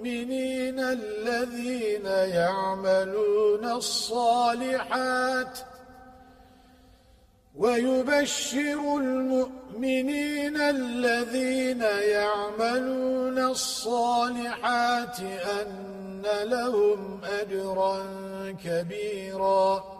المؤمنين الذين يعملون الصالحات ويبشر المؤمنين الذين يعملون الصالحات أن لهم أجرا كبيرا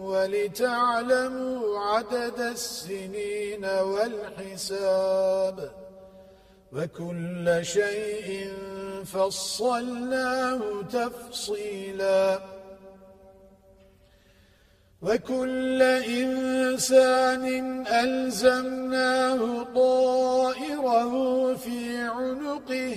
ولتعلموا عدد السنين والحساب وكل شيء فصلناه تفصيلا وكل إنسان ألزمناه طائره في عنقه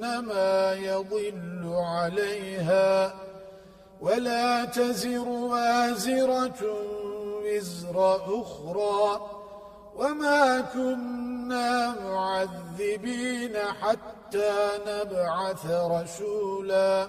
فإنما يضل عليها ولا تزر وازرة وزر أخرى وما كنا معذبين حتى نبعث رسولا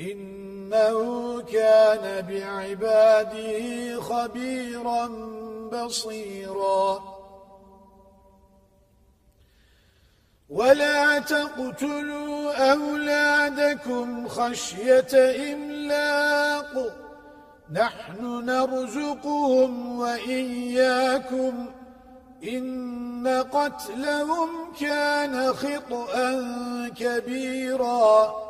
إنه كان بعباده خبيرا بصيرا. ولا تقتلوا أولادكم خشية إملاق. نحن نرزقهم وإياكم. إن قتلهم كان خطأ كبيراً.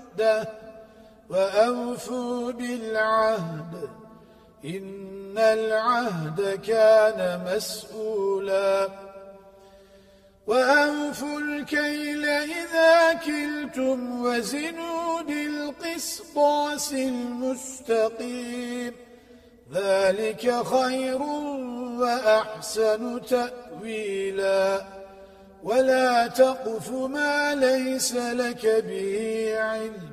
عهده وأوفوا بالعهد إن العهد كان مسؤولا. وأوفوا الكيل إذا كلتم وزنوا بالقسطاس المستقيم. ذلك خير وأحسن تأويلاً. ولا تقف ما ليس لك به علم.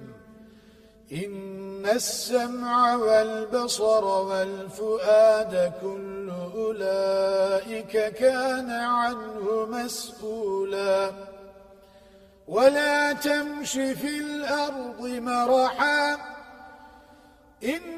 إن السمع والبصر والفؤاد كل أولئك كان عنه مسؤولا. ولا تمش في الأرض مرحا. إن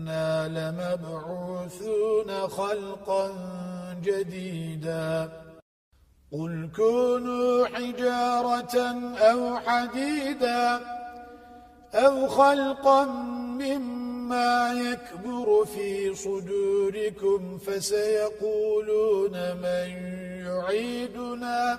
إنا لمبعوثون خلقا جديدا. قل كونوا حجارة أو حديدا أو خلقا مما يكبر في صدوركم فسيقولون من يعيدنا.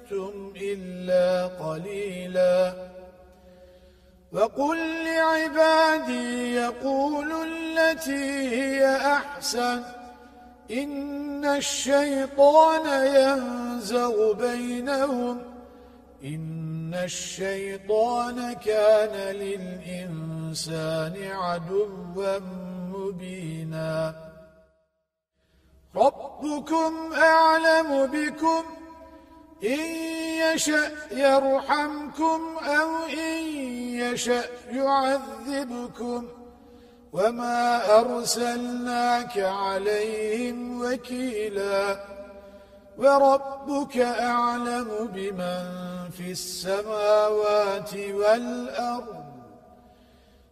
إلا قليلا. وقل لعبادي يقولوا التي هي أحسن. إن الشيطان ينزغ بينهم. إن الشيطان كان للإنسان عدوا مبينا. ربكم أعلم بكم. إن يشأ يرحمكم أو إن يشأ يعذبكم وما أرسلناك عليهم وكيلا وربك أعلم بمن في السماوات والأرض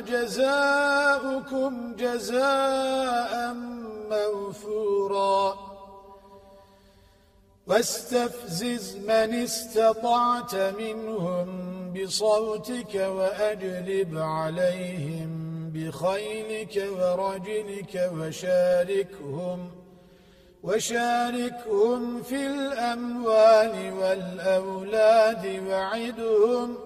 جزاؤكم جزاء موفوراً. واستفزز من استطعت منهم بصوتك وأجلب عليهم بخيلك ورجلك وشاركهم وشاركهم في الأموال والأولاد وعدهم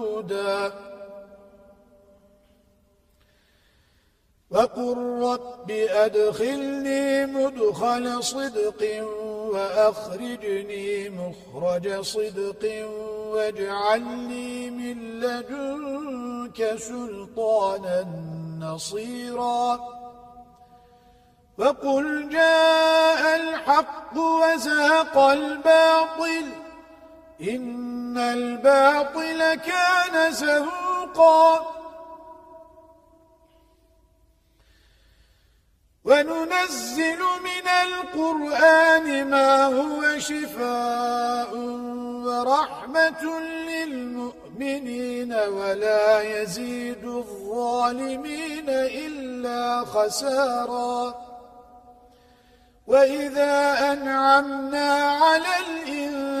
وقل رب أدخلني مدخل صدق وأخرجني مخرج صدق واجعلني من لدنك سلطانا نصيرا وقل جاء الحق وزهق الباطل إن الباطل كان زهوقا. وننزل من القرآن ما هو شفاء ورحمة للمؤمنين ولا يزيد الظالمين إلا خسارا. وإذا أنعمنا على الإنسان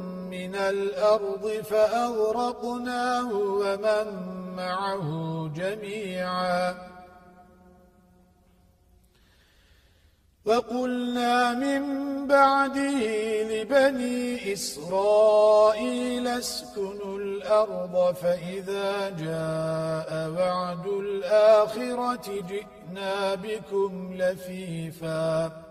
من الأرض فأغرقناه ومن معه جميعا. وقلنا من بعده لبني إسرائيل اسكنوا الأرض فإذا جاء وعد الآخرة جئنا بكم لفيفاً.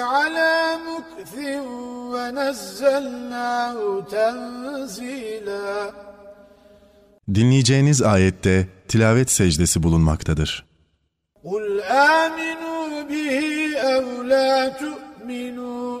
على مكث ونزلناه تنزيلا Dinleyeceğiniz ayette tilavet secdesi bulunmaktadır. قُلْ آمِنُوا بِهِ أَوْ لَا تُؤْمِنُوا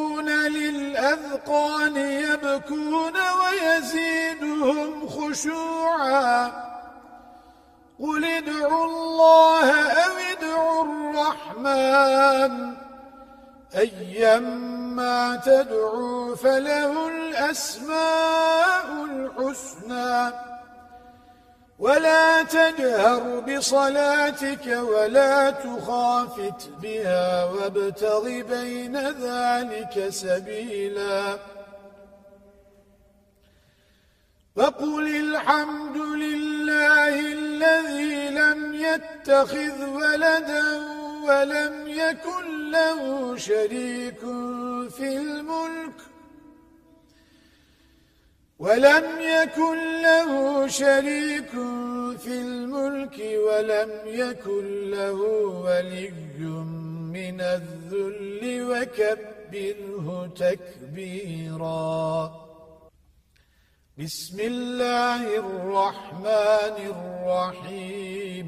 للأذقان يبكون ويزيدهم خشوعا. قل ادعوا الله أو ادعوا الرحمن. أيما تدعوا فله الأسماء الحسنى. ولا تجهر بصلاتك ولا تخافت بها وابتغ بين ذلك سبيلا. وقل الحمد لله الذي لم يتخذ ولدا ولم يكن له شريك في الملك ولم يكن له شريك في الملك ولم يكن له ولي من الذل وكبره تكبيرا. بسم الله الرحمن الرحيم.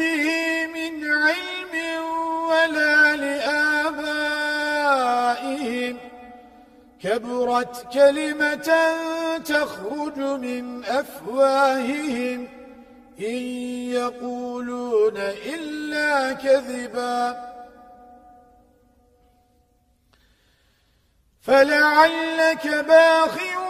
به من علم ولا لآبائهم. كبرت كلمة تخرج من أفواههم. إن يقولون إلا كذبا. فلعلك باخع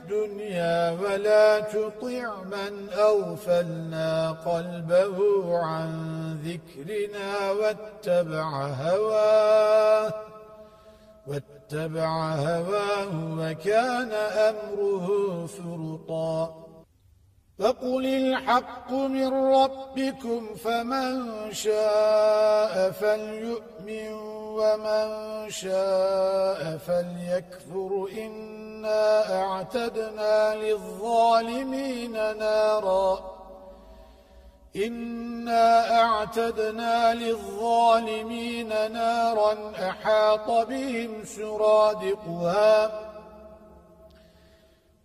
الدنيا ولا تطع من أغفلنا قلبه عن ذكرنا واتبع هواه واتبع هواه وكان أمره فرطا. فقل الحق من ربكم فمن شاء فليؤمن ومن شاء فليكفر إنا أعتدنا للظالمين نارا إنا أعتدنا للظالمين نارا أحاط بهم سرادقها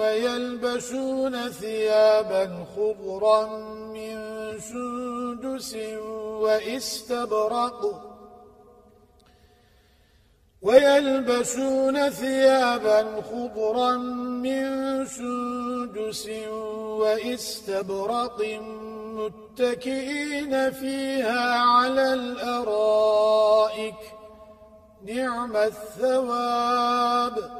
ويلبسون ثيابا خضرا من سندس وإستبرق. ويلبسون ثيابا خضرا من سندس وإستبرق. متكئين فيها على الأرائك. نعم الثواب.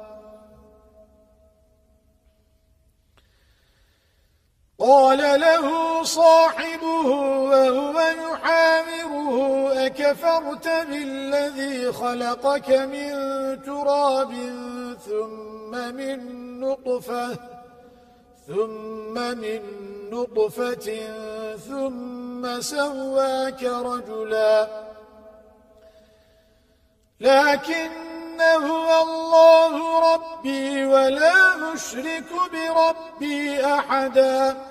قال له صاحبه وهو يحامره أكفرت بالذي خلقك من تراب ثم من نطفة ثم من نطفة ثم سواك رجلا. لكن هو الله ربي ولا مشرك بربي أحداً.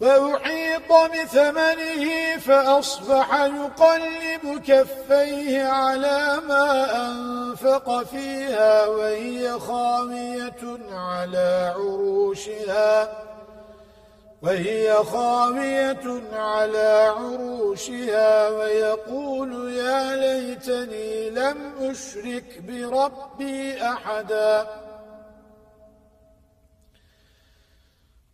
فأحيط بثمنه فأصبح يقلب كفيه على ما أنفق فيها وهي خامية على عروشها وهي خامية على عروشها ويقول يا ليتني لم أشرك بربي أحداً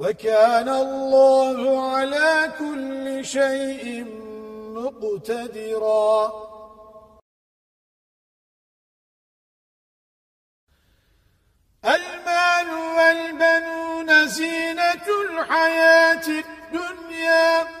وكان الله على كل شيء مقتدرا. المال والبنون زينة الحياة الدنيا.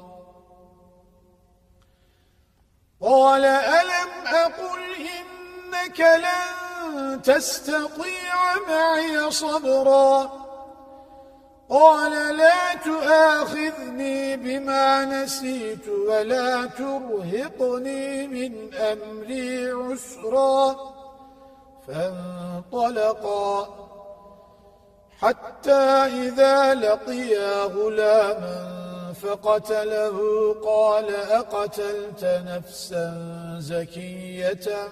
قال ألم أقل إنك لن تستطيع معي صبرا؟ قال لا تآخذني بما نسيت ولا ترهقني من أمري عسرا. فانطلقا حتى إذا لقيا غلاما فقتله قال أقتلت نفسا زكية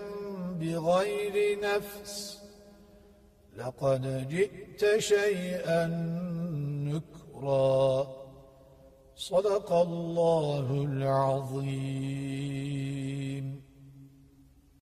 بغير نفس؟ لقد جئت شيئا نكرا. صدق الله العظيم.